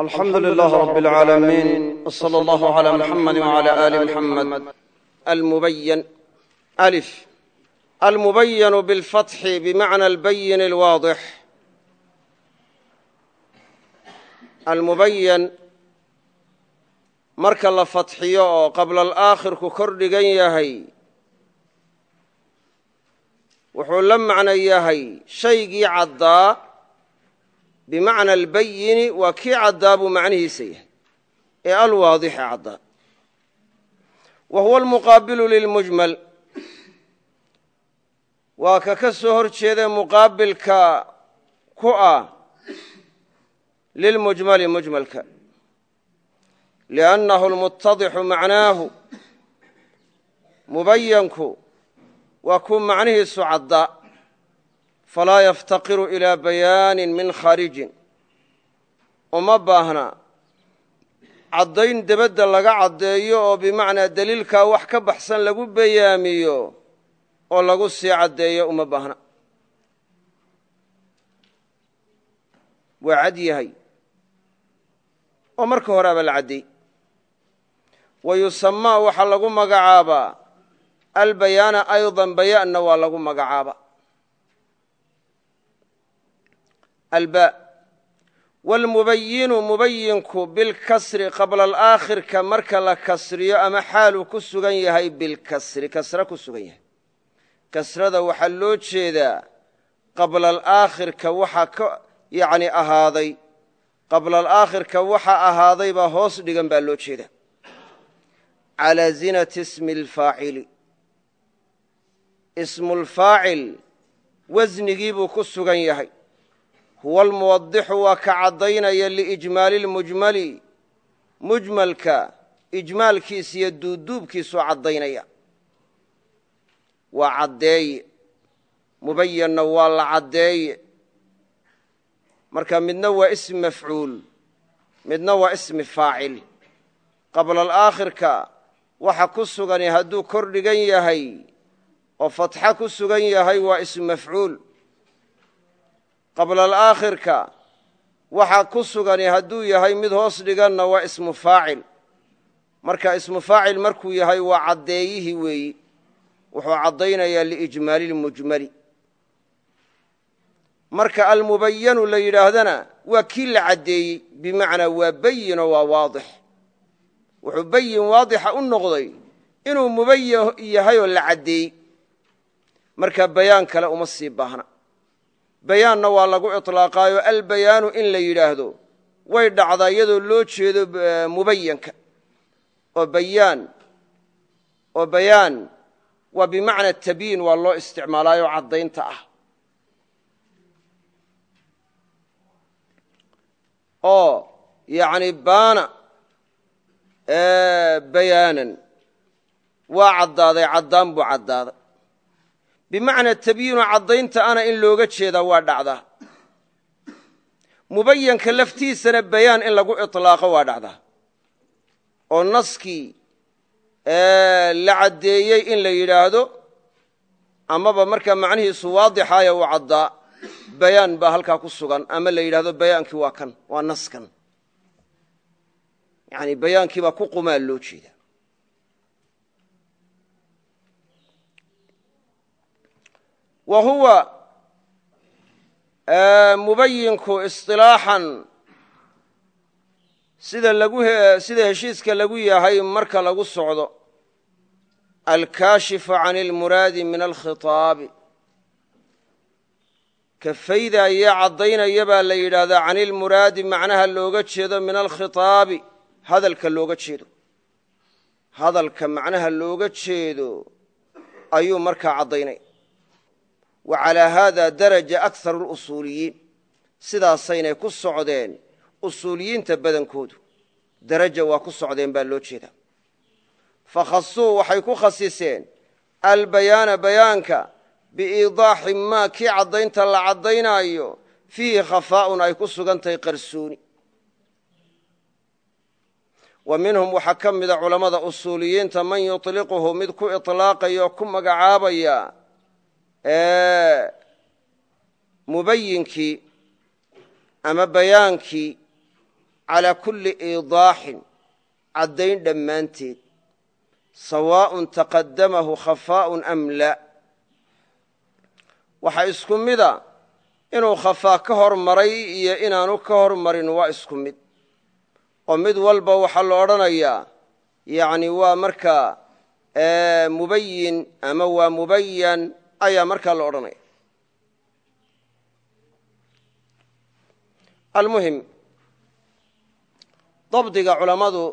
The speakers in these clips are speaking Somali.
alxamdu lilaah rab اlcaalamiin wslى اllah عlى muxamadi wعlى ali muxamed almubayan alif almubayanu biاlfatxi bimacna albayin اlwaadix almubayan marka la fatxiyo oo qabla alaakhirku kor dhigan yahay wuxuu la macno yahay shaygii caddaa bimacna albayini waa kii caddaa buu macnihiisa yahay. Ee alwaadixi caddaa. Wa huwa almuqaabilu lilmujmal. Waa ka ka soo hor jeeda muqaabilka ku ah lilmujmali mujmalka. Liannahu lmutadixu macnaahu. Mubayanku waa kuu macnihiisu caddaa falaa yaftaqiru ilaa bayaanin min khaarijin uma baahna caddayn debadda laga caddeeyo oo bimacnaa deliilkaa wax ka baxsan lagu bayaamiyo oo lagu sii caddeeyo uma baahna. Waa cad yahay. Oo marka horeaba la caddeey wa yusamaa waxaa lagu magacaabaa albayaana aydan bayaanna waa lagu magacaaba alba. Wاlmubayinu mubayinku bilkasri qabla alaakhirka marka la kasriyo ama xaaluu ku sugan yahay bilkasri kasre ku sugan yahay. Kasrada waxaa loo jeedaa qabla alaakhirka waxa ka yani ahaaday. Qabla alaakhirka waxa ahaaday baa hoos dhigan baa loo jeeda calaa zinati ismi اlfaacili ismu lfaacil wasnigii buu ku sugan yahay huwa almuwadixu waa ka caddaynaya liijmaali lmujmali. Mujmalka ijmaalkiisa iyo duuduubkiisuu caddaynaya. Waa caddeeye mubayanna waa la caddeeye marka midna waa ismi mafcuul midna waa ismi faacil. Qabla alaakhirka waxa ku sugani hadduu kor dhigan yahay oo fatxa ku sugan yahay waa ismu mafcuul qabla alaakhirka waxa ku sugani hadduu yahay mid hoos dhiganna waa ismu faacil. Marka ismu faacil markuu yahay waa caddeeyihii weeyi. Wuxuu caddaynayaa liijmaali lmujmali. Marka almubayanu la yidhaahdana waa kii la caddeeyey bimacnaa waa bayino waa waadix. Wuxuu bayin waadixa u noqday inuu mubayan yahay oo la caddeeyey. Marka bayaan kale uma sii baahna bayaanna waa lagu iطlaaqaayo albayaanu in la yidhaahdo. Way dhacdaa iyadoo loo jeedo mubayanka oo bayaan oo bayaan. Waa bimacna tabyiin waa loo isticmaalaayo caddaynta ah. Oo yani baana bayaanan. Waa caddaaday caddaan buu caddaaday bimacnaa tabyiinu caddaynta ana in looga jeedaa waa dhacdaa mubayanka laftiisana bayaan in lagu iطlaaqo waa dhacdaa oo naskii la caddeeyey in la yidhaahdo amaba markaa macnihiisu waadixaaya uu caddaa bayaan baa halkaa ku sugan. Ama la yidhahdo bayaankii waa kan waa naskan. Yani bayaankii baa ku qumaa loo jeeda wa huwa mubayinku isilaaxan sida sida heshiiska lagu yahay marka lagu socdo alkaashifu can اlmuraadi min alkhiطaabi ka faydaya caddaynaya baa la yidhaahdaa can ilmuraadi macnaha looga jeedo min alkhiطaabi hadalka looga jeedo hadalka macnaha looga jeedo ayuu markaa caddaynaya wacalaa haada daraja akharu lusuuliyiin sidaasaynay ku socdeen usuuliyiinta badankoodu. Daraja waa ku socdeen baa loo jeedaa. Fakhasuu waxay ku khasiseen albayaana bayaanka biiidaaxi maa kii caddaynta la caddaynaayo fiihi khafaaun ay ku sugan tahay qarsooni. Wa minhum waxaa ka mida culammada usuuliyiinta man yuliquhu mid ku ilaaqaya ku magacaabaya mubayinkii ama bayaankii calaa kulli iidaaxin caddayn dhammaanteed sawaa'un taqadamahu khafaa'un am laa waxaa isku mida inuu khafaa ka hor maray iyo inaanu ka hor marin waa isku mid. Oo mid walba waxaa la odhanayaa yacni waa markaa mubayin ama waa mubayan ayaa markaa la odhanaya almuhim dabdiga culammadu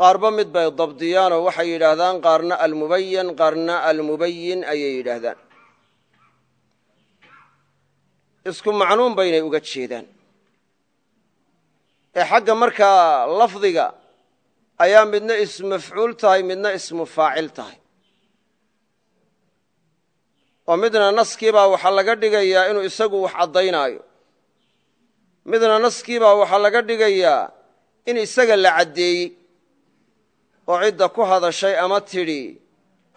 qaarba mid bay dabdiyaanoo waxay yidhaahdaan qaarna almubayan qaarna almubayin ayay yidhaahdaan. Isku macnuun baynay uga jeedaan. Ee xagga markaa lafdiga ayaa midna ismafcuul tahay midna ismu faacil tahay oo midna naskiibaa waxaa laga dhigayaa inuu isagu wax caddaynaayo. Midna naskiibaa waxaa laga dhigayaa in isaga la caddeeyey. Oo cidda ku hadashay ama tidhi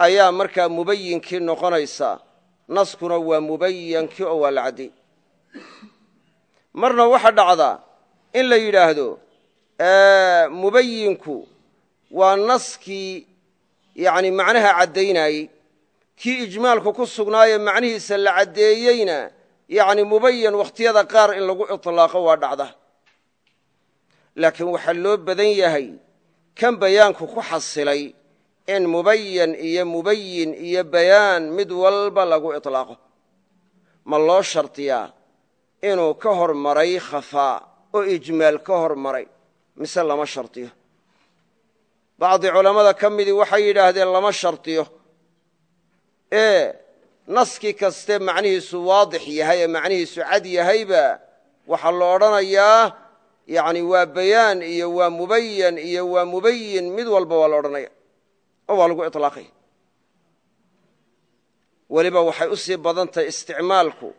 ayaa markaa mubayinkii noqonaysa. Naskuna waa mubayankii oo waa la caddeeyey marna waxaa dhacdaa in la yidhaahdo mubayinku waa naskii yani macnaha caddaynayey kii ijmaalku ku sugnaaye macnihiisa la caddeeyeyna yani mubayan wakhtiyada qaar in lagu iطlaaqo waa dhacda. Laakiin waxaa loo badan yahay kan bayaanku ku xasilay in mubayan iyo mubayin iyo bayaan mid walba lagu iطlaaqo ma loo shardiyaa inuu ka hor maray khafaa oo ijmaal ka hor maray mise lama shardiyo bacdi culammada ka midii waxay yidhaahdeen lama shardiyo ee naski kaste macnihiisu waadix yahay ee macnihiisu cad yahayba waxaa la odhanayaa yani waa bayaan iyo waa mubayan iyo waa mubayin mid walba waa la odhanaya oo waa lagu iطlaaqaya weliba waxay u sii badan tahay isticmaalku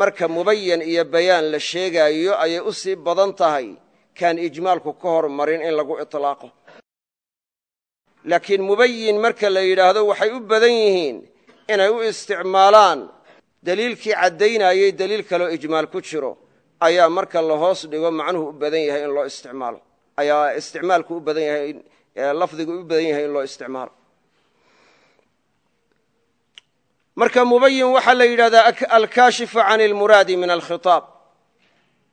marka mubayan iyo bayaan la sheegaayo ayay u sii badan tahay kaan ijmaalku ka hor marin in lagu iطlaaqo laakiin mubayin marka la yidhaahdo waxay u badan yihiin inay u isticmaalaan. Deliilkii caddaynayey deliil kaleo ijmaal ku jiro. Ayaa marka la hoos dhigo macnuhu u badan yahay in loo isticmaalo. Ayaa isticmaalku u badan yahay lafdigu u badan yahay in loo isticmaalo. Marka mubayin waxaa la yidhahdaa alkaashifu can ilmuraadi min alkhitaab.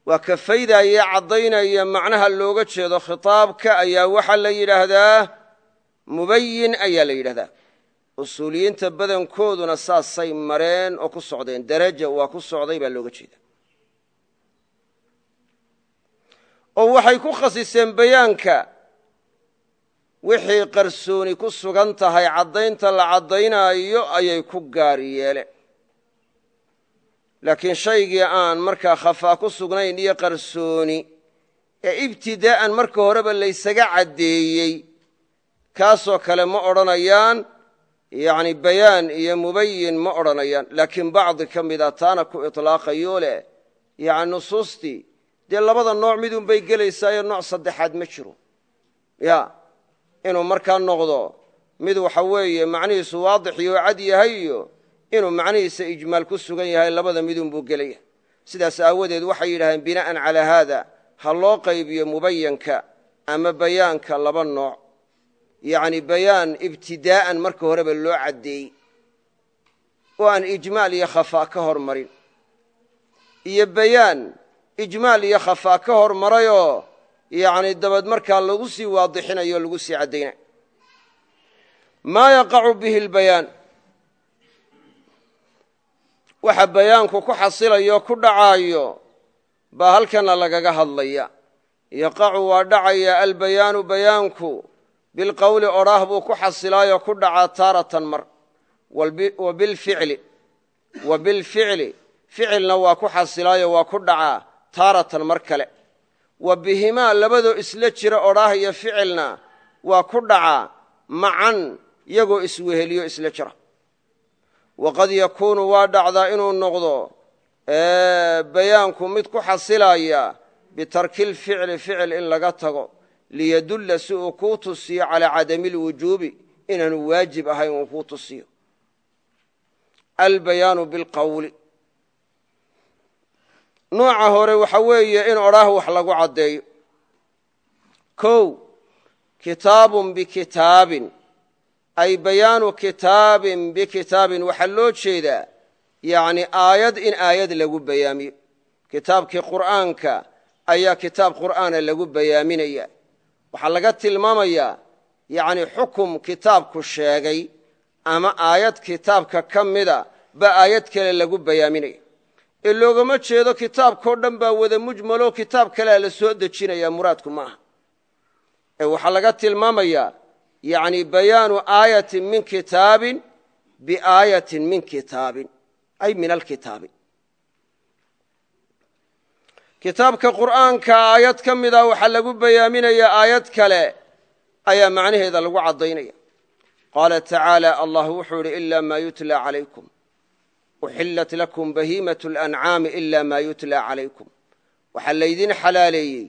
Waa ka faydaya caddaynaya macnaha looga jeedo khitaabka ayaa waxaa la yidhaahdaa mubayin ayaa la yidhahdaa usuuliyiinta badankooduna saasay mareen oo ku socdeen. Daraja waa ku socday baa looga jeeda oo waxay ku khasiseen bayaanka. Wixii qarsooni ku sugan tahay caddaynta la caddaynaayo ayay ku gaar yeeleen. Laakiin shaygii aan markaa khafaa ku sugnayn iyo qarsooni ee ibtidaa'an marka horeba laysaga caddeeyey kaasoo kale ma odhanayaan yani bayaan iyo mubayin ma odhanayaan laakiin bacdi ka mida taana ku iطlaaqayo leh yani nusuustii dee labada nooc midun bay gelaysaayo nooc saddexaad ma jiro. Ya inuu markaa noqdo mid waxa weeye macnihiisu waadix iyo cad yahay iyo inuu macnihiisa ijmaal ku sugan yahay labada midun buu gelaya. Sidaas aawadeed waxay yidhahdeen bina'an calaa haada ha loo qaybiyo mubayanka ama bayaanka laba nooc yacni bayaan ibtidaa'an marka horeba loo caddeeyey oo aan ijmaal iyo khafaa ka hor marin. Iyo bayaan ijmaal iyo khafaa ka hor marayoo yacni dabad markaa lagu sii waadixinayo o lagu sii caddaynay maa yaqacu bihi lbayaan? Waxa bayaanku ku xasilayo ku dhacaayo baa halkana lagaga hadlaya. Yaqacu waa dhacaya albayaanu bayaanku bilqowli odhaah buu ku xasilaayoo ku dhacaa taaratan mar. Wa bilficli ficilna waa ku xasilaayo waa ku dhacaa taaratan mar kale. Wa bihimaa labadoo isla jira odhaah iyo ficilna waa ku dhacaa macan iyagoo isweheliyo isla jira. Waqad yakuunu waa dhacdaa inuu noqdo bayaanku mid ku xasilaya bitarki lficli ficil in laga tago liyadulla si uu kuu tusiyo calaa cadami lwujuubi inaanu waajib ahayn uu kuu tusiyo. Albayaanu bilqowli nooca hore waxa weeye in odhaah wax lagu caddeeyo. Kow kitaabun bikitaabin. Ay bayaanu kitaabin bikitaabin. Waxaa loo jeedaa yacni aayad in aayad lagu bayaamiyo. Kitaabkii qur'aanka ayaa kitaab qur'aana lagu bayaaminaya waxaa laga tilmaamayaa yacni xukum kitaabku sheegay ama aayad kitaabka ka mida ba aayad kale lagu bayaaminaya. Ee loogama jeedo kitaabkao dhan baa wada mujmaloo kitaab kalea la soo dejinaya muraadku maaha ee waxaa laga tilmaamayaa yani bayaanu aayatin min kitaabin biaayatin min kitaabin ay min alkitaabi kitaabka qur'aanka aayad ka mida waxaa lagu bayaaminaya aayad kale. Ayaa macnaheeda lagu caddaynaya. Qaala tacaala allah wuxuu yidhi ila ma yutla calaykum. Uxillat lakum bahiimat lancaami ila ma yutla calaykum. Waxaa laydin xalaaleeyey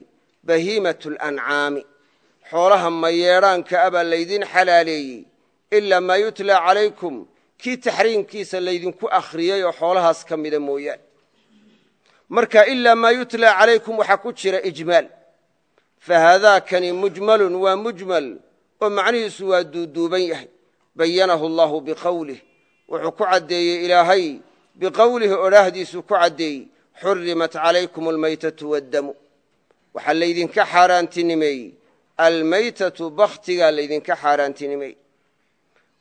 bahiimat lancaami. Xoolaha mayeedhaanka a baa laydin xalaaleeyey ilaa maa yutla calaykum. Kii taxriimkiisa laydinku akhriyey oo xoolahaas ka mida mooyaane marka ilaa maa yutla calaykum waxaa ku jira ijmaal. Fa haadaakani mujmalun waa mujmal oo macnihiisu waa duuduuban yahay. Bayanahu allahu biqowlih wuxuu ku caddeeyey ilaahay biqowlihi odhaahdiisuu ku caddeeyey xurimat calaykum almaytatu waddamu. Waxaa laydinka xaaraantinimeeyey almaytatu bakhtigaa laydinka xaaraantinimeeyey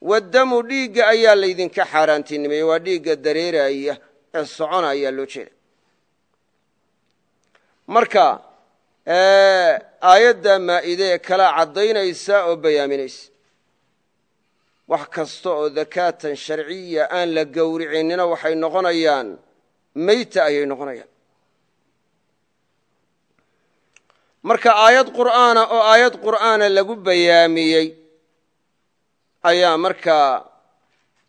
waddamu dhiigga ayaa laydinka xaaraantinimeeyey waa dhiigga dareeraya ee socona loo jeeda marka aayadda maa'ide kala caddaynaysa oo bayaaminaysa. Wax kasta oo dakaatan sharciya aan la gowricinina waxay noqonayaan meyta ayay noqonayaan. Marka aayad qur'aana oo aayad qur'aana lagu bayaamiyey ayaa markaa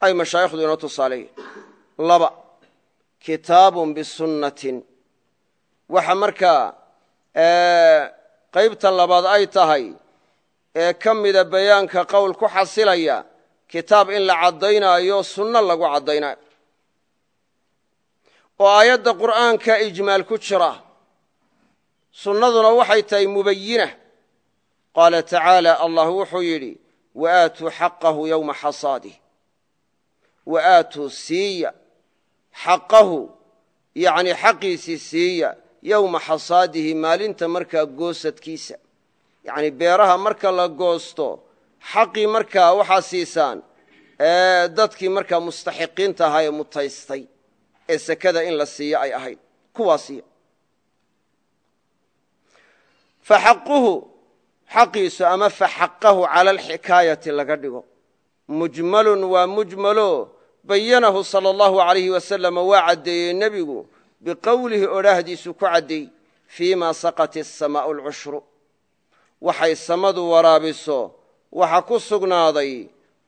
ay mashaayikhdu inoo tusaaleeyeen laba kitaabun bisunnatin waxa markaa qaybta labaad ay tahay ee ka mida bayaanka qowl ku xasilaya kitaab in la caddaynaayo sunno lagu caddaynayo. Oo aayadda qur'aanka ijmaal ku jira sunnaduna waxay tahay mubayina qaala tacaala allah wuxuu yidhi waaatuu xaqahu yowma xasaadih waaatuu siiya. Xaqahu yani xaqiisii siiya yowma xasaadihi maalinta markaa goosadkiisa. Yani beeraha marka la goosto xaqii markaa waxaa siisaan dadkii markaa mustaxiqiinta ahaa ee mutaystay ee sekada in la siiyo ay ahayd. Kuwaa siiya faxaquhu xaqiisu ama faxaqahu cala alxikaayati laga dhigo. Mujmalun waa mujmalo bayanahu sala allahu alayhi wasalama waa caddeeyey nebigu biqowlihi odhaahdiisu ku caddeey fii ma saqat asamaa'u alcushru waxay samadu waraabiso waxa ku sugnaaday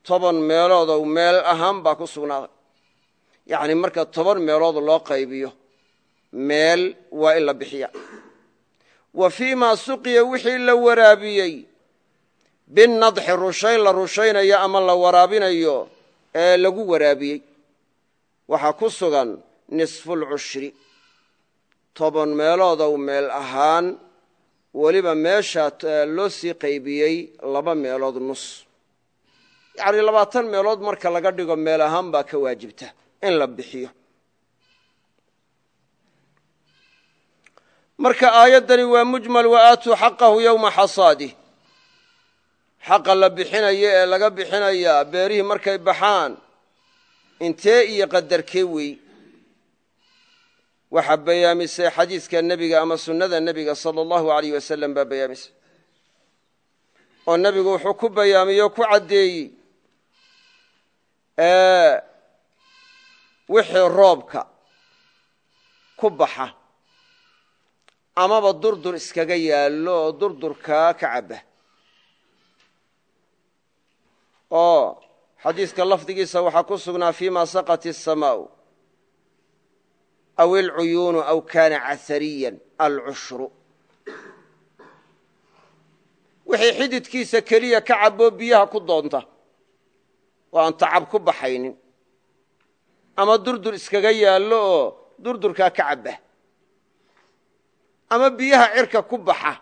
toban meeloodow meel ahaan baa ku sugnaaday. Yacni marka toban meelood loo qaybiyo meel waa in la bixiya. Wa fii maa suqiya wixii la waraabiyey binadxi rushayn la rushaynayo ama la waraabinayo ee lagu waraabiyey. Waxaa ku sugan nisfulcushri toban meeloodow meel ahaan weliba meeshaa loo sii qaybiyey laba meelood nus. Yacni labaatan meelood marka laga dhigo meel ahaan baa ka waajibta in la bixiyo. Marka aayaddani waa mujmal wa aatuu xaqahu yowma xasaadih xaqa la bixinayo ee laga bixinayaa beerihii markay baxaan intee iyo qadarkee wey waxaa bayaamisay xadiiska nebiga ama sunnada nebiga sala allahu alayh wasalam baa bayaamisay oo nebigu wuxuu ku bayaamiyey o ku caddeeyey wixii roobka ku baxa. Amaba durdur iskaga yaallo oo durdurkaa ka cabba. Oo xadiiska lafdigiisa waxaa ku sugnaa fii ma saqat الsamaau aw ilcuyuunu aw kaana casariyan alcushru wixii xididkiisa keliya ka caboo biyaha ku doonta oo aan tacab ku baxaynin ama durdur iskaga yaallo oo durdurkaa ka cabba ama biyaha cirka ku baxa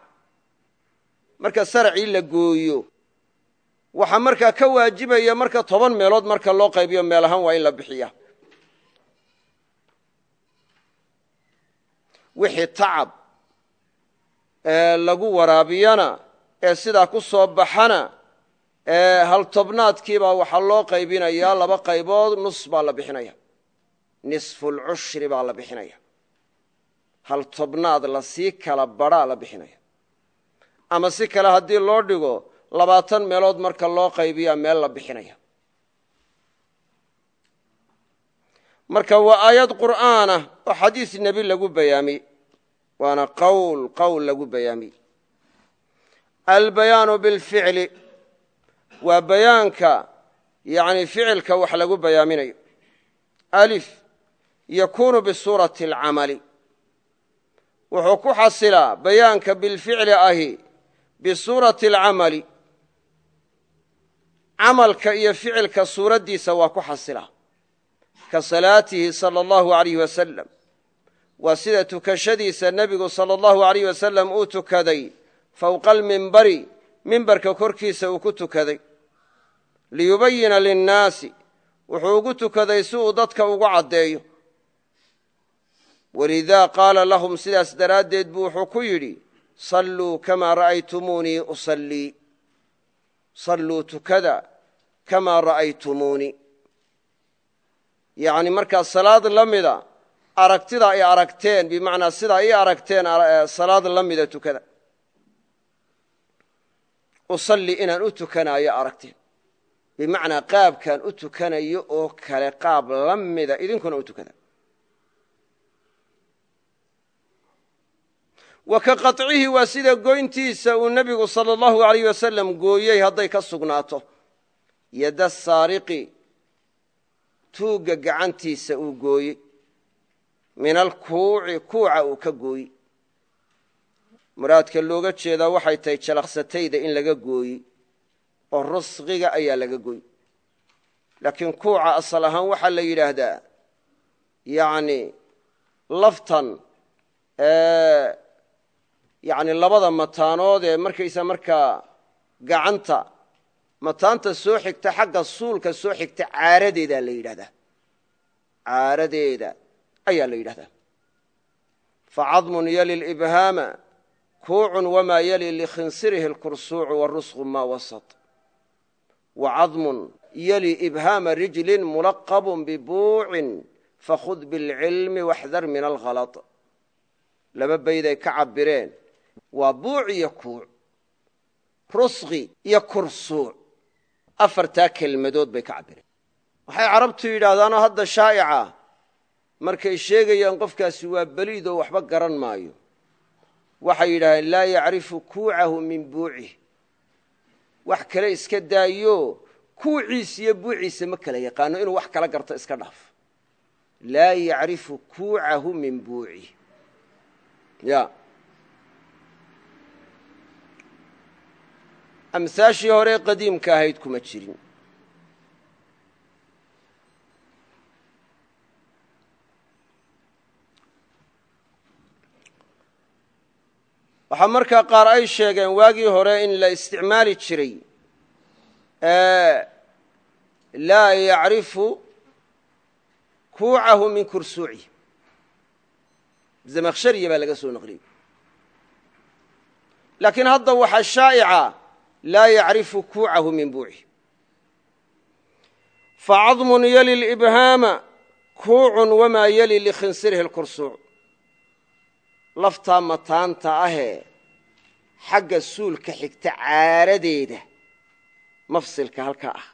marka saracii la gooyo waxaa markaa ka waajibaya marka toban meelood marka loo qaybiyo meel ahaan waa in la bixiya wixii tacab ee lagu waraabiyana ee sidaa ku soo baxana haltobnaadkiibaa waxaa loo qaybinayaa laba qaybood nus baa la bixinaya. Nisfulcushri baa la bixinaya. Haltobnaad la sii kala badhaa la bixinaya. Ama si kale haddii loo dhigo labaatan meelood marka loo qaybiyaa meel la bixinaya marka waa aayad qur'aanah oo xadiis nebi lagu bayaamiyey waana qowl qowl lagu bayaamiyey albayaanu bilficli waa bayaanka yani ficilka wax lagu bayaaminayo. Alif yakunu bisuurati alcamali. Wuxuu ku xasilaa bayaanka bilficli ahi bisuurati alcamali. Camalka iyo ficilka suuraddiisa waa ku xasilaa ka salaatihi sala allahu alayh wasalam waa sida tukashadiisa nebigu sala allahu alayh wasalam uu tukaday fowqa almimbari mimbarka korkiisa uu ku tukaday. Liyubayina linnaasi wuxuu ugu tukaday si uu dadka ugu caddeeyo. Walidaa qaala lahum sidaas daraaddeed buu wuxuu ku yidhi salluu kamaa ra'aytumuunii usallii. Salluu tukada kamaa ra'aytumuunii yacni markaa salaad la mida aragtida ay aragteen bimacnaa sidaa ay aragteen eh, salaad la mida tukada. Usalli inaan u tukanaayo aragteen bimacnaa qaabkaan u tukanayo oo kale qaab la mida idinkuna u tukada. Wa ka qacihi waa sida goyntiisa uu nebigu sala allahu alayh wasalam gooyey hadday ka sugnaato. Yada saariqi tuugga gacantiisa uu gooyey min alkuuci kuuca uu ka gooyey. Muraadka looga jeedaa waxay tahay jalaqsatayda in laga gooyey oo rusqiga ayaa laga gooy laakiin kuuca asal ahaan waxaa la yidhaahdaa yani laftan yani labada mataanood ee markaysa markaa gacanta mataanta soo xigta xagga suulka soo xigta caaradeedaa la yidhahdaa. Caaradeeda ayaa la yidhahdaa. Facadmun yali libhaama kuucun wamaa yali likhinsirihi lkursuucu warusqu maa wasat. Wacadmun yali ibhaama rijlin mulaqabun bibuucin fakhud bilcilmi waxdar min alhalط laba bayday ka cabireen waa buuc iyo kuuc rusqi iyo kursuuc afartaa kelmadood bay ka cabireen waxay carabtu yidhaahdaanoo hadda shaa'ica markay sheegayaan qofkaasi waa beliidoo waxba garan maayo. Waxay yidhahdeen laa yacrifu kuucahu min buucih. Wax kale iska daayo kuuciisa iyo buuciisa ma kala yaqaano inuu wax kala garto iska dhaaf. Laa yacrifu kuucahu min buucih ya amhaashii hore qadiimka ahayd kuma jirin. Waxaa markaa qaar ay sheegeen waagii hore in la isticmaali jiray laa yacrifu kuucahu min kursuucih zamakhshariya baa laga soo naqliyey laakiin hadda waxaa shaa'ica laa yacrifu kuucahu min buucih facadmun yali libhaama kuucun wamaa yali likhinsirihi lkursuuc laftaa mataanta ahee xagga suulka xigta caaradeeda mafsilka halkaa ah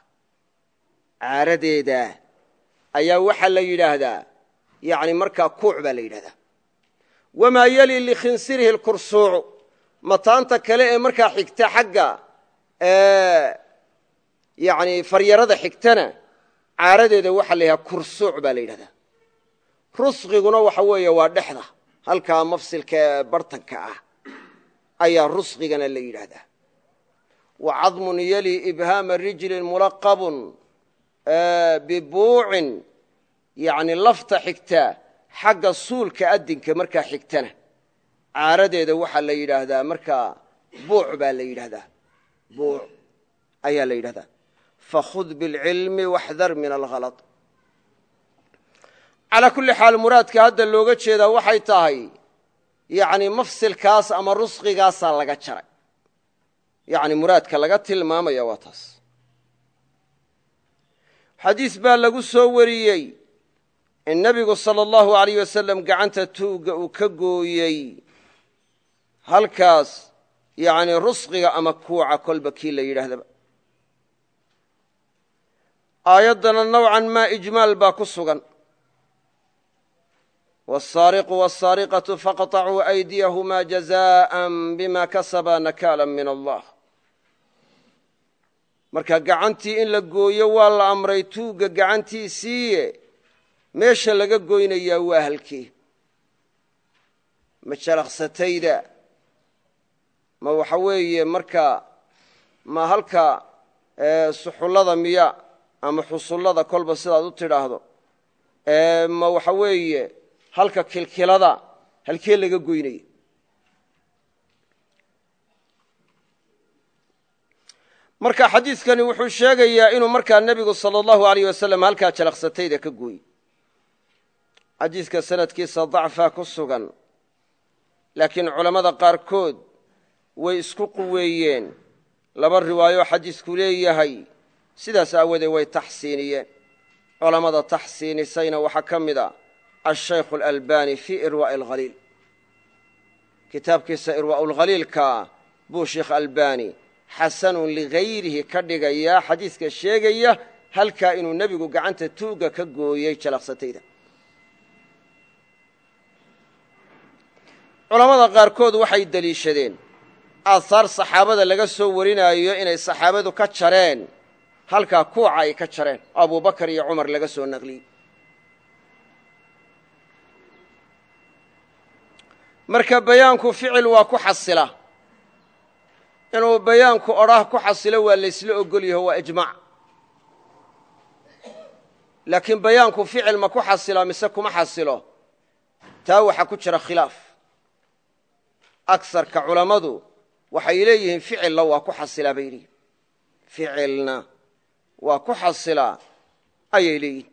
caaradeeda ayaa waxaa la yidhaahdaa yani markaa kuuc baa la yidhahdaa wamaa yali likhinsirihi lkursuucu mataanta kale ee markaa xigta xagga yani faryarada xigtana caaradeeda waxaa la yidhahdaa kursuuc baa la yidhahdaa. Rusqiguna waxa weeye waa dhexda halkaa mafsilka ee bartanka ah ayaa rusqigana la yidhaahdaa. Wa cadmun yali ibhaama rijlin mulaqabun bibuucin yani lafta xigta xagga suulka adinka markaa xigtana. Caaradeeda waxaa la yidhaahdaa markaa buuc baa la yidhahdaa buuc ayaa la yidhahdaa. Fakhud bilcilmi waxdar min alhalad calaa kulli xaal muraadka hadda looga jeedaa waxay tahay yacni mafsilkaas ama rusqigaasaa laga jaray. Yacni muraadka laga tilmaamaya waa taas. Xadiis baa lagu soo wariyey in nebigu sala allahu alayh wasalam gacanta tuugga uu ka gooyey. Halkaas yacni rusqiga ama kuuca kolba kii la yidhaahdaba aayaddana nowcan maa ijmaal baa ku sugan wاsaariqu wاsaariqaةu faqطacuu aydiyahumaa jazaءa bima kasaba nakaala min allah marka gacantii in la gooyo waa la amray tuugga gacantiisiiye meesha laga goynayaa waa halkee ma jalaqsatayda ma waxa weeye marka ma halka suxullada miya ama xusullada kolba sidaad u tidhaahdo ma waxa weeye halka kilkilada halkee laga goynaya marka xadiidkani wuxuu sheegayaa inuu markaa nebigu sala allahu alayh wasalam halkaa jalaqsatayda ka gooye xadiidka sanadkiisa dacfaa ku sugan laakiin culammada qaarkood way isku quweeyeen. Laba riwaayo xadiisku leeyahay. Sidaas aawadeed way taxsiiniyeen. Culammada taxsiinisayna waxaa ka mid a ashaykhu alalbani fii irwaa'i alhaliil kitaabkiisa irwaa'u lhaliilka buu sheikh albani xasanun ligayrihi ka dhigayaa xadiiska sheegaya halkaa inuu nebigu gacanta tuugga ka gooyey jalaqsatayda. Culammada qaarkood waxay deliishadeen aahaar saxaabada laga soo warinaayo inay saxaabadu ka jareen halkaa kuuca ay ka jareen. Oo abubakar iyo cumar laga soo naqliyey. Marka bayaanku ficil waa ku xasila. Inuu bayaanku odhaah ku xasilo waa laysla ogol yaho waa ijmaac laakiin bayaanku ficil ma ku xasila mise kuma xasilo? Taa waxaa ku jira khilaaf. Agsarka culammadu waxay leeyihiin ficilla waa ku xasilaa bay leeyihiin ficilna waa ku xasilaa ayay leeyihiin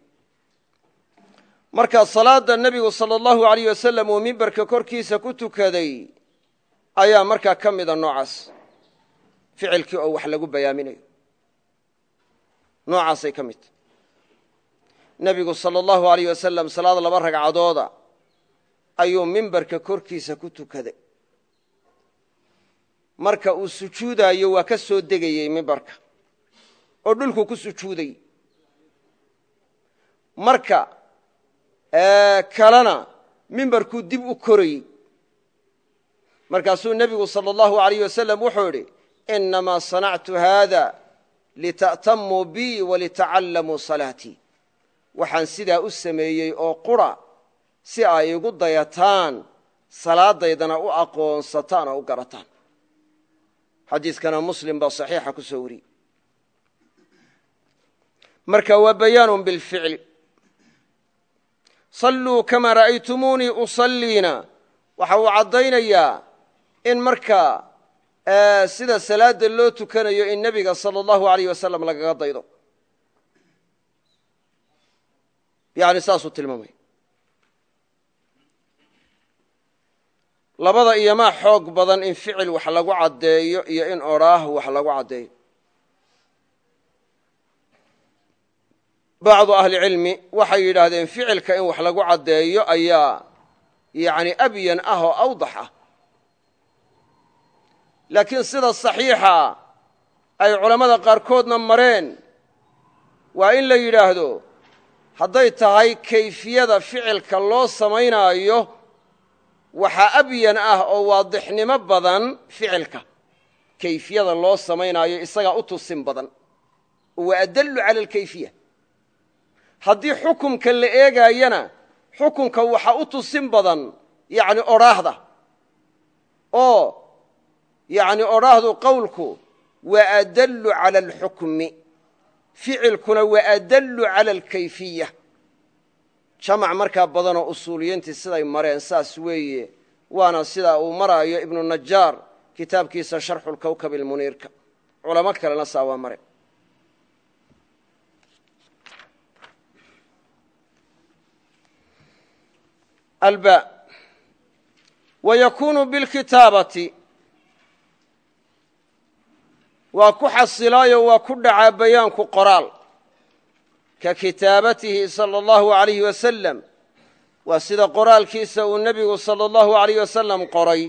marka salaadda nebigu sala allahu alayh wasalam uu mimbarka korkiisa ku tukaday ayaa markaa ka mida noocaas. Ficilkii oo wax lagu bayaaminayo. Noocaasay ka mid. Tahy nebigu sala allahu alayh wasalam salaad laba ragcadooda ayuu mimbarka korkiisa ku tukaday marka uu sujuudaayo waa ka soo degayey mimbarka. Oo dhulku ku sujuuday. Marka kalena mimbarkuu dib u korayey markaasuu nebigu sala allahu alayh wasalam wuxuu idhi inamaa sanactu haada lita'tamuu bii walitacallamuu salaatii waxaan sidaa u sameeyey oo qura si ay igu dayataan salaadaydana u aqoonsataan oo u garataan xadiiskana muslim baa saxiixa ku soo wariyey marka waa bayaanun bilficli salluu kamaa ra'aytumuunii usalliina. Waxa uu caddaynayaa in markaa sida salaadda loo tukanayo in nebiga sala allahu alayh wasalam lagaga daydo. Yani saasuu tilmaamaya labada iyomaa xoog badan in ficil wax lagu caddeeyo iyo in odhaah wax lagu caddeeyo. Bacdu ahlicilmi waxay yidhaahdeen ficilka in wax lagu caddeeyo ayaa yani abyan ah oo awdax ah. Laakiin sida saxiixa ay culammada qaarkoodna mareen waa in la yidhaahdo hadday tahay kayfiyada ficilka loo samaynaayo waxaa abyan ah oo waadixnimo badan ficilka. Kayfiyada loo samaynaayo isagaa u tusin badan. Oo waa adallu cala alkayfiya. Haddii xukumka la eegaayana xukunka waxaa u tusin badan yani odhaahda oo yani odhaahdu qowlku waa adallu cala alxukmi. Ficilkuna waa adallu cala alkayfiya jamac markaa badanoo usuuliyiintii siday mareen saas weeye waana sidaa uu maraayo ibnu najaar kitaabkiisa sharxu lkowkab ilmuniirka culamo kalena saa waa mare alba wa yakuunu bilkitaabati waa ku xasilaayo waa ku dhacaa bayaanku qoraal ka kitaabatihi salى اllahu عalayh wasalam waa sida qoraalkiisa uu nebigu salى اllahu عalayh wasalam qoray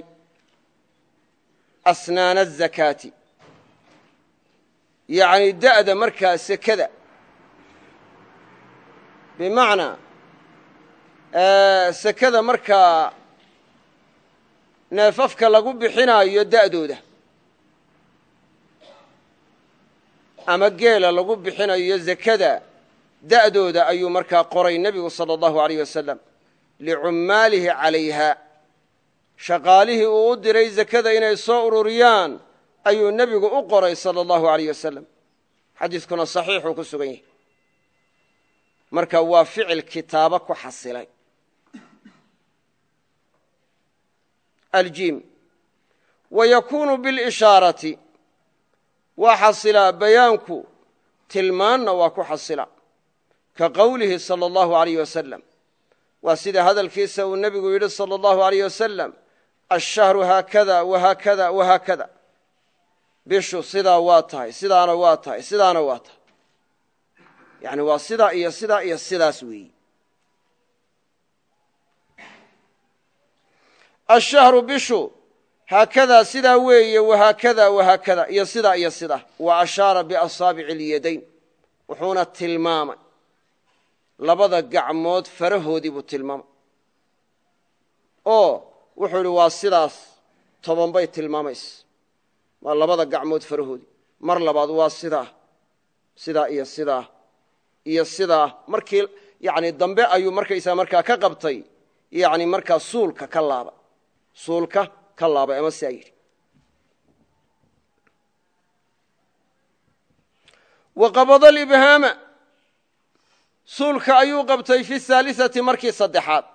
asnaana الzakaati yacni da'da markaa sekada bimacnaa sekada markaa neefafka lagu bixinaayo da'dooda ama geela lagu bixinayo zakada da'dooda ayuu markaa qoray nebigu salى اllahu عaleyh wasalam licummaalihi calayha shaqaalihii uu u diray zakada inay soo ururiyaan ayuu nebigu u qoray salى اllahu عaleyh wasalam xadiiskuna saxiixuu ku sugan yahay marka waa ficil kitaabo ku xasilay aljim wa yakuunu biاlishaarati waa xasilaa bayaanku tilmaanna waa ku xasila ka qowlihi salى اllahu عalayh wasalam waa sida hadalkiisa uu nebigu yidhi salى اllahu عalayh wasalam ashahru haakada wahaakada wahaakada bishu sidaa waa tahay sidaana waa tahay sidaana waa tahay yani waa sidaa iyo sidaa iyo sidaas weeyi ashahru bishu haakadaa sidaa weeye wahaakada wahaakada iyo sidaa iyo sidaa wa ashaara biasaabici اlyadayn wuxuuna tilmaamay labada gacmood farahoodii buu tilmaamay. Oo wuxuu idhi waa sidaas toban bay tilmaamaysa. Waa labada gacmood farahoodii. Mar labaad waa sidaa sidaa iyo sidaa iyo sidaa. Markii yani dambe ayuu markaysaa markaa ka qabtay. Yani markaa suulka ka laaba. Suulka ka laabay ama siaa yidhi. Wa qabada libhaama suulka ayuu qabtay fi haaliثati markii saddexaad.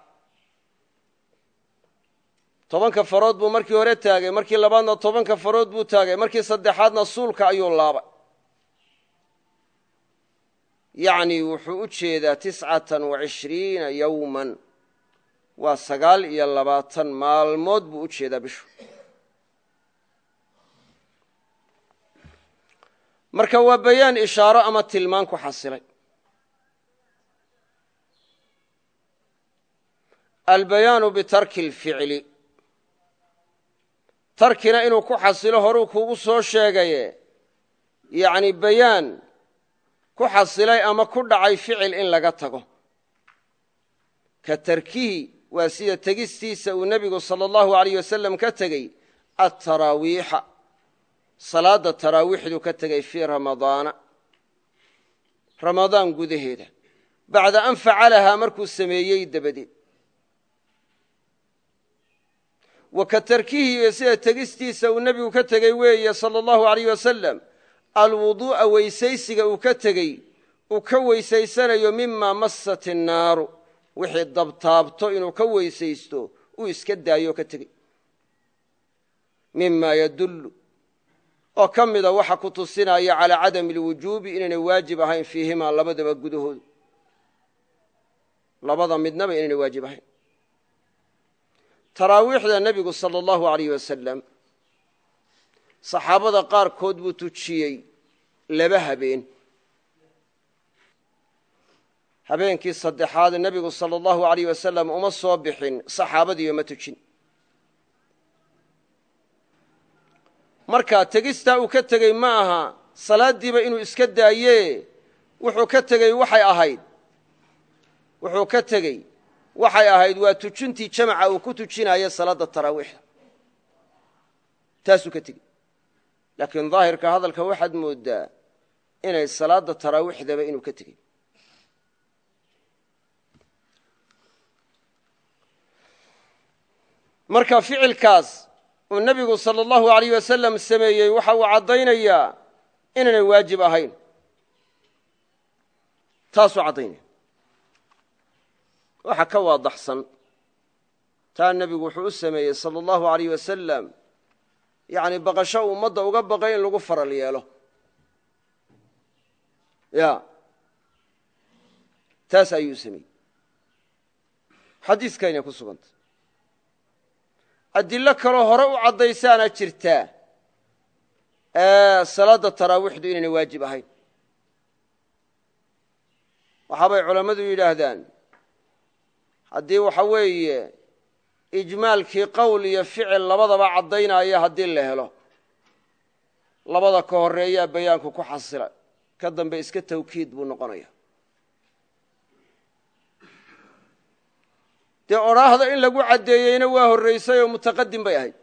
Tobanka farood buu markii hore taagay markii labaadna tobanka farood buu taagay markii saddexaadna suulka ayuu laabay. Yacni wuxuu u jeedaa tiscatan wacishriina yowman waa sagaal iyo labaatan maalmood buu u jeedaa bishu. Marka waa bayaan ishaaro ama tilmaan ku xasilay albayaanu bitarki اlficli tarkina inuu ku xasilo horuu kuugu soo sheegaye yacni bayaan ku xasilay ama ku dhacay ficil in laga tago ka tarkihi waa sida tegistiisa uu nebigu salى اllahu alayh wasalam ka tegey ataraawiixa salaadda taraawiixduu ka tegey fii ramadaana ramadaan gudaheeda bacda an facalahaa markuu sameeyey dabadeed wa ka tarkihi iyo sida tegistiisa uu nebigu ka tegay weeye sala allahu caleyhi wasalam alwuduu'a weysaysiga uu ka tegey uu ka weysaysanayo mimaa massat innaaru wixii dabtaabto inuu ka weysaysto uu iska daayo ka tegey mimaa yadullu oo ka mida waxa ku tusinaya calaa cadami alwujuubi inaynay waajib ahayn fiihimaa labadaba gudahoodu. Labada midnaba inaynay waajib ahayn taraawiixda nebigu sala allahu alayh wasalam saxaabada qaarkood buu tujiyey laba habeen. Habeenkii saddexaad nebigu sala allahu alayh wasalam uma soo bixin saxaabadiiyo ma tujin. Marka tegistaa uu ka tegey ma aha salaaddiiba inuu iska daaye wuxuu ka tegey waxay ahayd. Wuxuu ka tegey waxay ahayd waa tujintii jamaca uu ku tujinaayo salaadda taraawiixda. Taasuu ka tegey. Laakiin daahirka hadalka waxaad moodaa inay salaadda taraawiixdaba inuu ka tegey. Marka ficilkaas uu nebigu salى اllahu alayh wasalam sameeyey waxa uu caddaynayaa inaynay waajib ahayn. Taasuu caddaynaya waxa ka waadaxsan. Taa nebigu wuxuu u sameeyey salى اllahu alayh wasalam yani baqasho ummadda uga baqay in lagu faral yeelo. Ya. Taas ayuu sameeyey. Xadiiskayna ku sugantay adilo kaloo hore u caddaysaana jirtaa salaadda taraawiixdu inaynay waajib ahayn. Waxaabay culammadu yidhaahdaan haddii waxa weeye ijmaalkii qowl iyo ficil labadaba caddaynaya haddii la helo. Labada ka horeeyaa bayaanku ku xasila ka dambe iska tawkiid buu noqonaya dee odhaahda in lagu caddeeyeyna waa horraysay oo mutaqadim bay ahayd.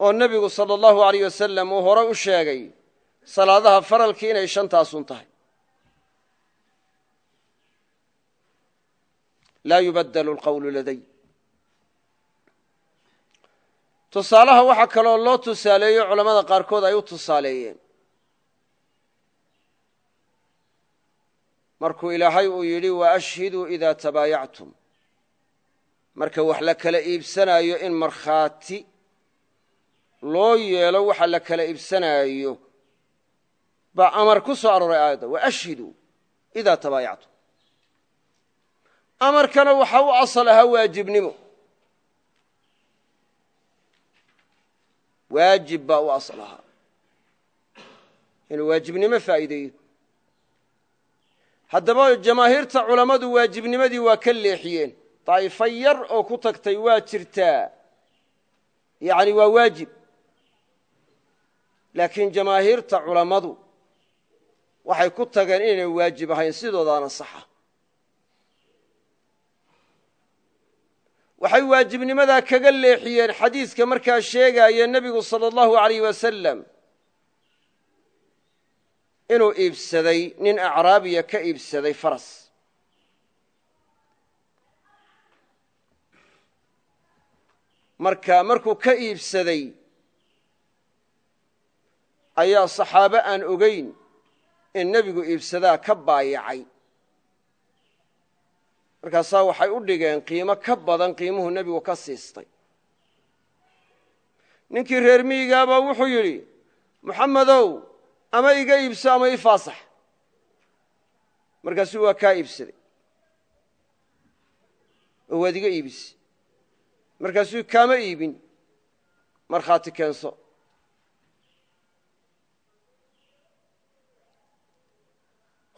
Oo nebigu sala allahu alayh wasalam uu hore u sheegay salaadaha faralkii inay shantaasun tahay laa yubadelu alqowlu laday tusaalaha waxaa kaloo loo tusaaleeyo culamada qaarkood ay u tusaaleeyeen. Markuu ilaahay uu yidhi waashhiduu idaa tabaayactum. Marka wax la kala iibsanaayo in markhaati loo yeelo waxa la kala iibsanaayo baa amar ku soo arooray aayadda waashhiduu idaa tabaayactum amarkana waxa u asal ahaa waajibnimo. Waajib baa u asal ahaa inuu waajibnimo faa'iideeyo. Haddaba jamaahiirta culammadu waajibnimadii waa ka leexiyeen. Daa'ifo yar oo ku tagtay waa jirtaa yacni waa waajib. Laakiin jamaahiirta culammadu waxay ku tageen inaynay waajib ahayn sidoodaana saxa waxay waajibnimadaa kaga leexiyeen xadiiska markaa sheegaaya nebigu sala allahu alayh wasalam inuu iibsaday nin acraabiya ka iibsaday faras. Marka markuu ka iibsaday ayaa saxaabo aan ogeyn in nebigu iibsadaa ka baayacay markaasaa waxay u dhigeen qiimo ka badan qiimuhu nebigu ka siistay. Ninkii reer miyigaabaa wuxuu yidhi muxamedow ama iga iibso ama ii faasax. Markaasuu waa kaa iibsaday. Oo waad iga iibise markaasuu kaama iibin. Markhaati keenso.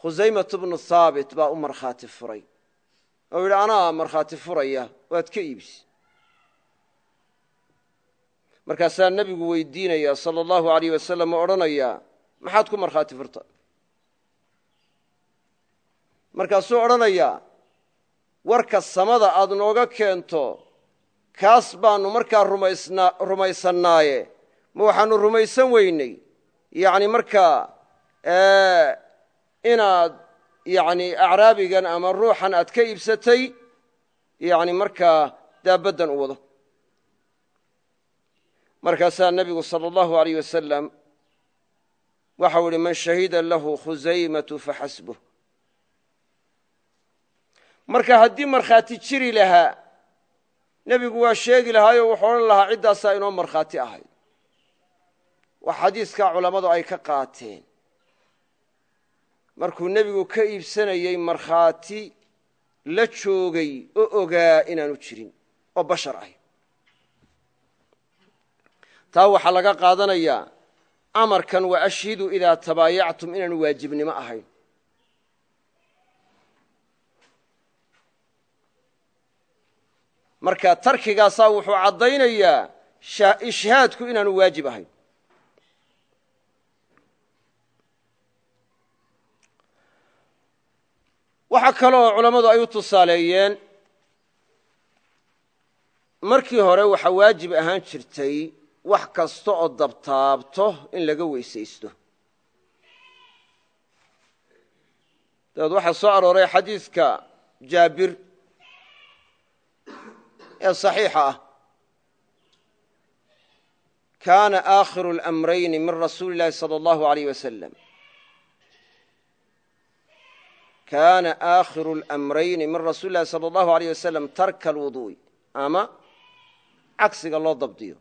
Khusaymatu bnu haabit baa u markhaati furay oo yidhi anaa markhaati furaya waad ka iibise markaasaa nebigu weydiinaya sala allahu alayh wasalam oo odhanayaa maxaad ku markhaati furta? Markaasuu odhanayaa warka samada aad nooga keento kaas baannu markaa rumaysannaaye. Ma waxaannu rumaysan weynay yacni markaa inaad yani acraabigan ama ruuxan aad ka iibsatay yani markaa daabaddan u wado. Markaasaa nebigu sala allahu alayh wasalam waxau ihi man shahida lahu khusaymatu faxasbuh marka haddii markhaati jiri lahaa nebigu waa sheegi lahaayoo wuxuu odhan lahaa ciddaasaa inoo markhaati ahayd. Wax xadiiskaa culammadu ay ka qaateen markuu nebigu ka iibsanayey markhaati la joogay oo ogaa inaanu jirin oo bashar ah taa waxaa laga qaadanayaa amarkan wa ashhidu idaa tabaayactum inaanu waajibnimo ahayn. Marka tarkigaasaa wuxuu caddaynayaa ishhaadku inaanu waajib ahayn waxaa kaloo culammadu ay u tusaaleeyeen markii hore waxaa waajib ahaan jirtay wax kasta oo dabtaabto in laga weysaysto dabeed waxaa soo arooray xadiiska jaabir ee صaxiixa ah kaana aakhiru اlamrayni min rasuuli اllahi salى اllahu عalayh wasalam kaana aakhiru اlamrayni min rasuuli اllahi salى اllahu عalيyh wasalam tarka alwuduءi ama cagsiga loo dabdiyo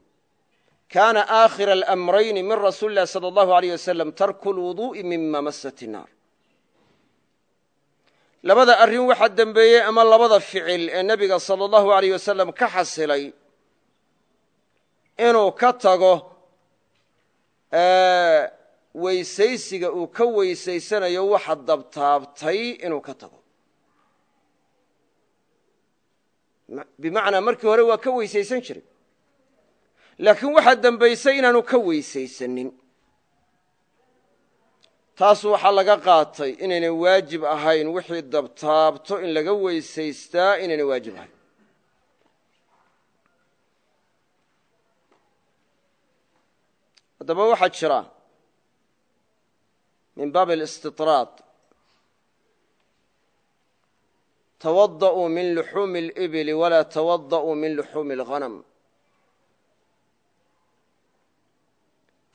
kaana aakhira alamrayni min rasuuli illahi sala allahu aleyh wasalam tarku lwuduu'i mima masat innaar labada arrin waxaa dembeeyey ama labada ficil ee nebiga sala allahu aleyh wasalam ka xasilay inuu ka tago weysaysiga uu ka weysaysanayo waxa dabtaabtay inuu ka tago. Bimacnaa markii hore waa ka weysaysan jiray. Laakiin waxaa dembaysay inaanu ka weysaysanin. Taas waxaa laga qaatay inaynay waajib ahayn wixii dabtaabto in laga weysaystaa inaynay waajib ahayn. Haddaba waxaa jira min baab اlistiطraad tawada'uu min luxuumi اlibili walaa tawada'uu min luxuumi اlghanam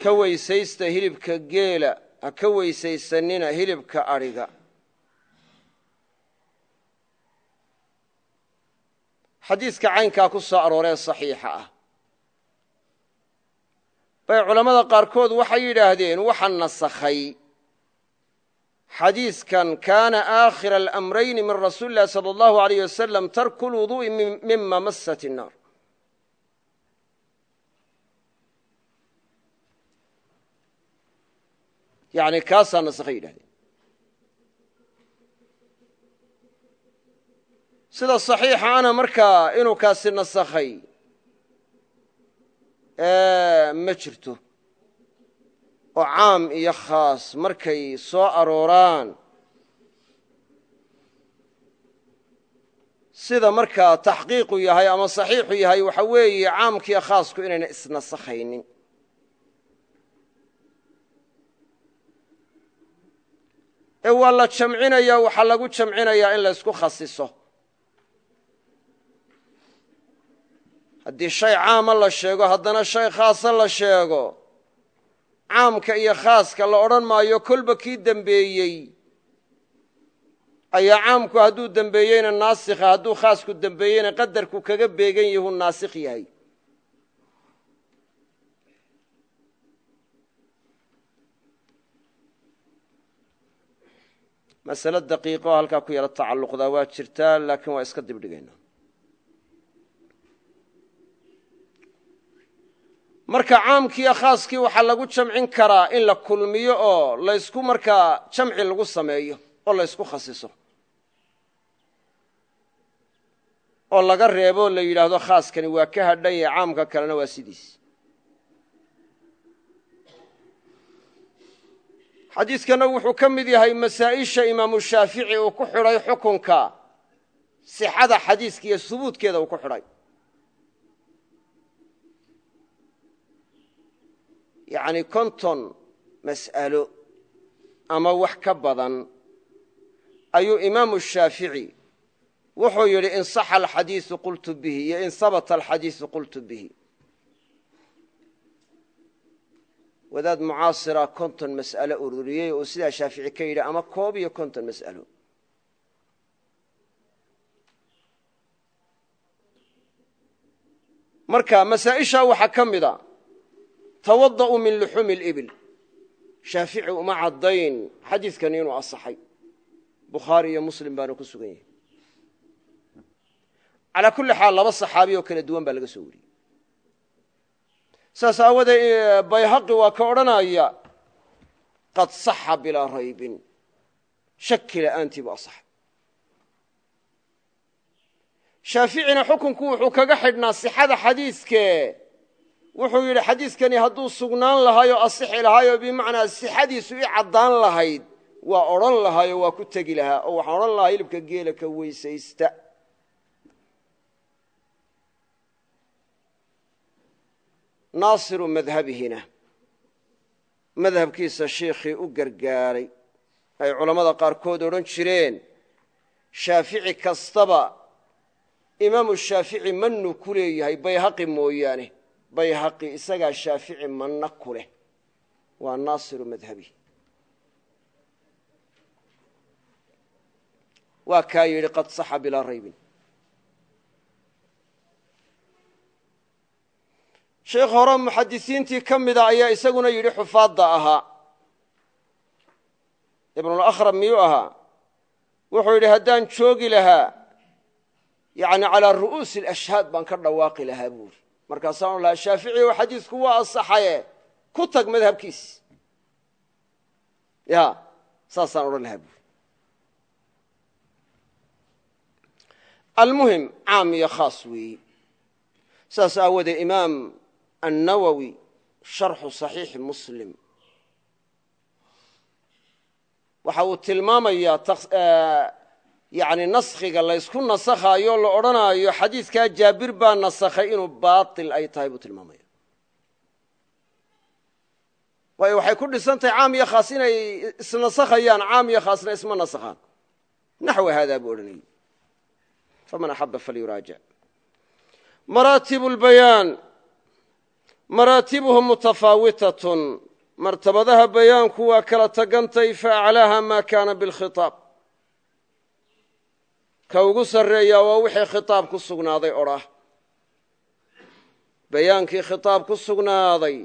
ka weysaysta hilibka geela ha ka weysaysanina hilibka adhiga xadiiska caynkaa ku soo arooree saxiixa ah bay culammada qaarkood waxay yidhaahdeen waxa nasakhay xadiiskan kaana aakhira alamrayni min rasuuli illahi sala allahu aleyh wasalam tarku lwuduu'i mima masat innaar yani kaasaa nasakhay yidhahdeen. Sida saxiixa ana markaa inuu kaasi nasakhay ma jirto oo caam iyo khaas markay soo arooraan sida markaa taxqiiqu yahay ama saxiixu yahay waxa weeye caamkiiyo khaasku inayna isnasakhaynin. Ee waa la jamcinaya waxaa lagu jamcinayaa in la ysku khasiso. Haddii shay caama la sheego haddana shay khaasa la sheego caamka iyo khaaska la odhan maayo kolba kii dembeeyey ayaa caamku hadduu dembeeyeyna naasikha hadduu khaasku dembeeyeyna qadarku kaga beegan yahuu naasikh yahay. Masale daqiiqo oo halkaa ku yaro tacalluqdaa waa jirtaa laakiin waa iska dibdhigaynaa marka caamkiiyo khaaskii waxaa lagu jamcin karaa in la kulmiyo oo laysku markaa jamci lagu sameeyo oo laysku khasiso. Oo laga reebo la yidhaahdo khaaskani waa ka hadhan yahe caamka kalena waa sidiis. Xadiidkana wuxuu ka mid yahay masaa'isha imaamu shaafici uu ku xidhay xukunka sixada xadiiska iyo subuudkeeda uu ku xidhay yacni konton mas'alo ama wax ka badan ayuu imaamu shaafici wuxuu yidhi in saxa alxadiisu qultu bihi iyo in sabata alxadiisu qultu bihi. Wadaad mucaasira konton mas'alo ururiyey oo sidaa shaafici ka yidhi ama koob iyo konton mas'alo. Marka masaa'ishaa waxaa ka mida tawada'u min luxuumi اlibil shaafici uma caddayn. Xadiidkani inuu asaxay. Bukhaari iyo muslim baanu ku sugan yahay. Calaa kulli xaal laba saxaabi oo kala duwan baa laga soo wariyey. Saas aawadee bayhaqi waa ka odhanaya qad saxa bilaa raybin. Shaki la'aantii bu asaxay. Shaaficina xukunku wuxuu kaga xidhnaa sixada xadiiske wuxuu yidhi xadiiskani hadduu sugnaan lahaayoo asixi lahaayoo bimacnaa sixadiisu i caddaan lahayd waa odhan lahaayoo waa ku tegi lahaa oo waxaan odhan lahaa hilibka geela ka weysaysta. Naasiru madhabihina. Madhabkiisa shiikhii u gargaaray ay culammada qaarkood odhan jireen shaafici kastaba imaamu shaafici mannu ku leeyahay bayhaqi mooyaane bayhaqi isagaa shaafici manna ku leh waa naasiru madhabihi waa kaa yidhi qad saxa bilaa raybin. Sheekh hore muxadisiintii ka mida ayaa isaguna yidhi xufaadda ahaa. Ibnulakhrab miyuu ahaa? Wuxuu yidhi haddaan joogi lahaa yani calaa ru'uusi alashhaad baan ka dhawaaqi lahaa buuri markaasaan lahaa shaafici o xadiisku waa asaxaye ku tag madhabkiis. Ya saasaan odhan lahaa buuri almuhim caam iyo khaas weeyi saas aawoodee imaam annawowi sharxu صaxiixi muslim. Waxa uu tilmaamayaa yani naskhiga laysku nasakhaayo la odhanaayo xadiidkaa jaabir baa nasakhay inuu baail ay tahay buu tilmaamaya. Waayo waxay ku dhisan tahay caam iyo khaas inay isnasakhayaan caam iyo khaasna isma nasakhaan. Naxwi haadaa buu odhanayay. Faman axaba falyuraajic maraatib lbayaan maraatibuhu mutafaawitatun. Martabadaha bayaanku waa kala tagantay faaclaaha maa kaana bilkhiaab ka ugu sarreeyaa waa wixii khitaab ku sugnaaday odhah bayaankii khitaab ku sugnaaday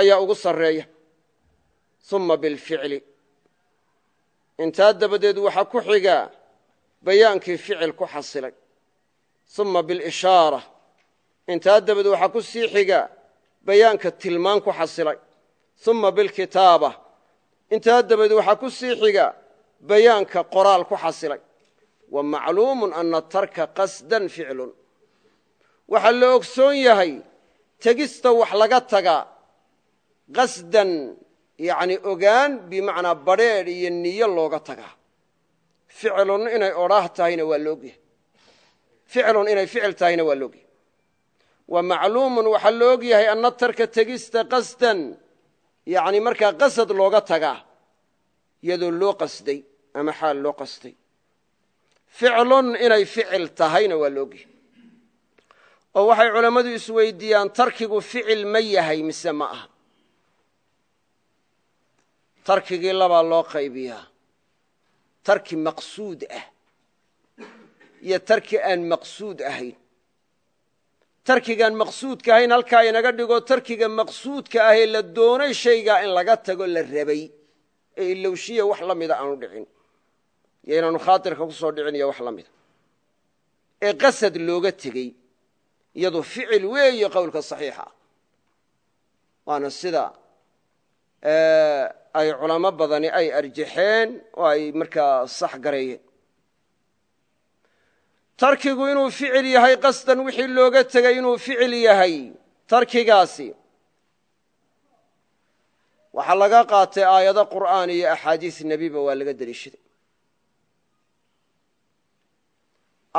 ayaa ugu sarreeya. Uma bilficli. Intaa dabadeed waxaa ku xiga bayaankii ficil ku xasilay. Uma bilishaara. Intaa dabadeed waxaa ku sii xiga bayaanka tilmaan ku xasilay. Uma bilkitaaba. Intaa dabadeed waxaa ku sii xiga bayaanka qoraal ku xasilay wa macluumu ana tarka qasdan ficlun. Waxaa la ogsoon yahay tegista wax laga taga qasdan yani ogaan bimacnaa badrheedh iyo niyo looga tagaa ficlun inay odhaah tahayna waa laogyahay ficlun inay ficil tahayna waa laogyahay wa macluumun waxaa la og yahay ana tarka tegista qasdan yani markaa qasad looga tagaa iyadoo loo qasday ama xaal loo qasday ficlun inay ficil tahayna waa la ogyahay oo waxay culammadu isweydiiyaan tarkigu ficil ma yahay mise ma aha. Tarkigii labaa loo qaybiyaa. Tarki maqsuud ah iyo tarki aan maqsuud ahayn. Tarkigaan maqsuudka ahayn halkaa inaga dhigo tarkiga maqsuudka ahee la doonay shaygaa in laga tago la rabay ee ilowshiya wax la mida aanu dhicin iyo inaanu khaatirka ku soo dhicin iyo wax la mida ee qasad looga tegey iyadu ficil weeye qowlka saxiixa ah. Waana sida ay culamo badani ay arjaxeen oo ay markaa sax gareeyeen. Tarkigu inuu ficil yahay qasdan wixii looga tegay inuu ficil yahay tarkigaasi. Waxaa laga qaatay aayado qur'aan iyo axaadiis nebiba waa laga deliishaday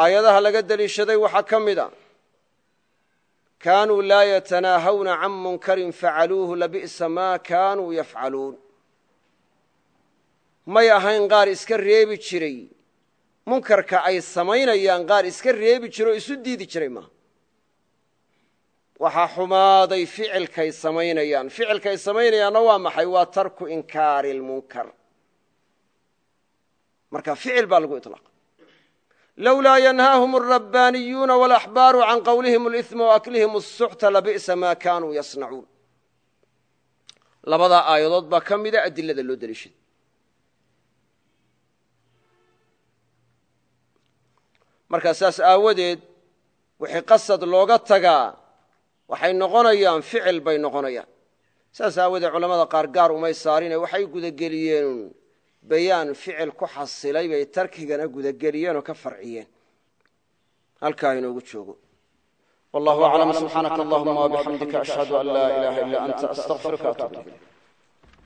aayadaha laga deliishaday waxaa ka mid a kaanuu laa yatanaahawna can munkarin facaluuhu labi'sa maa kaanuu yafcaluun. May ahayn qaar iska reebi jiray. Munkarka ay samaynayaan qaar iska reebi jira oo isu diidi jiray maaha waxaa xumaaday ficilkay samaynayaan. Ficilkay samaynayaanna waa maxay? Waa tarku inkaari lmunkar marka ficil baa lagu iطlaaqa lowlaa yanhaahum alrabbaaniyuuna walaxbaaru can qowlihim alihma waaklihim asuxta labi'sa maa kaanuu yasnacuun labadaa aayadood baa ka mida adilada loo daliishaday markaa saas aawadeed wixii qasad looga tagaa waxay noqonayaan ficil bay noqonayaan saas aawadeed culamada qaar gaar umay saarinee waxay gudageliyeen bayaan ficil ku xasilay bay tarkigana gudageliyeen oo ka farciyeen. Halkaa inoogu joogo. Wallahu aclam subxaanaka allahuma wabixamdika ashhadu an laa ilaha illa anta astaqfiruka atub ilayk